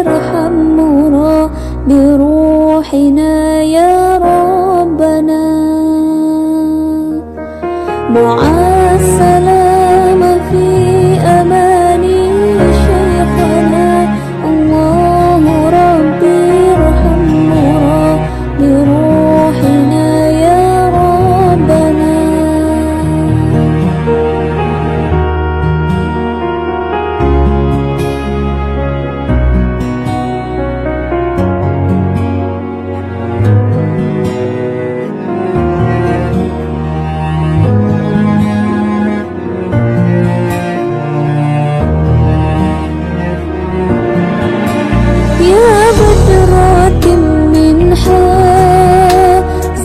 ارحم مرا بروحنا يا ربنا. مع السلامة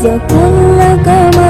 so goodnight good morning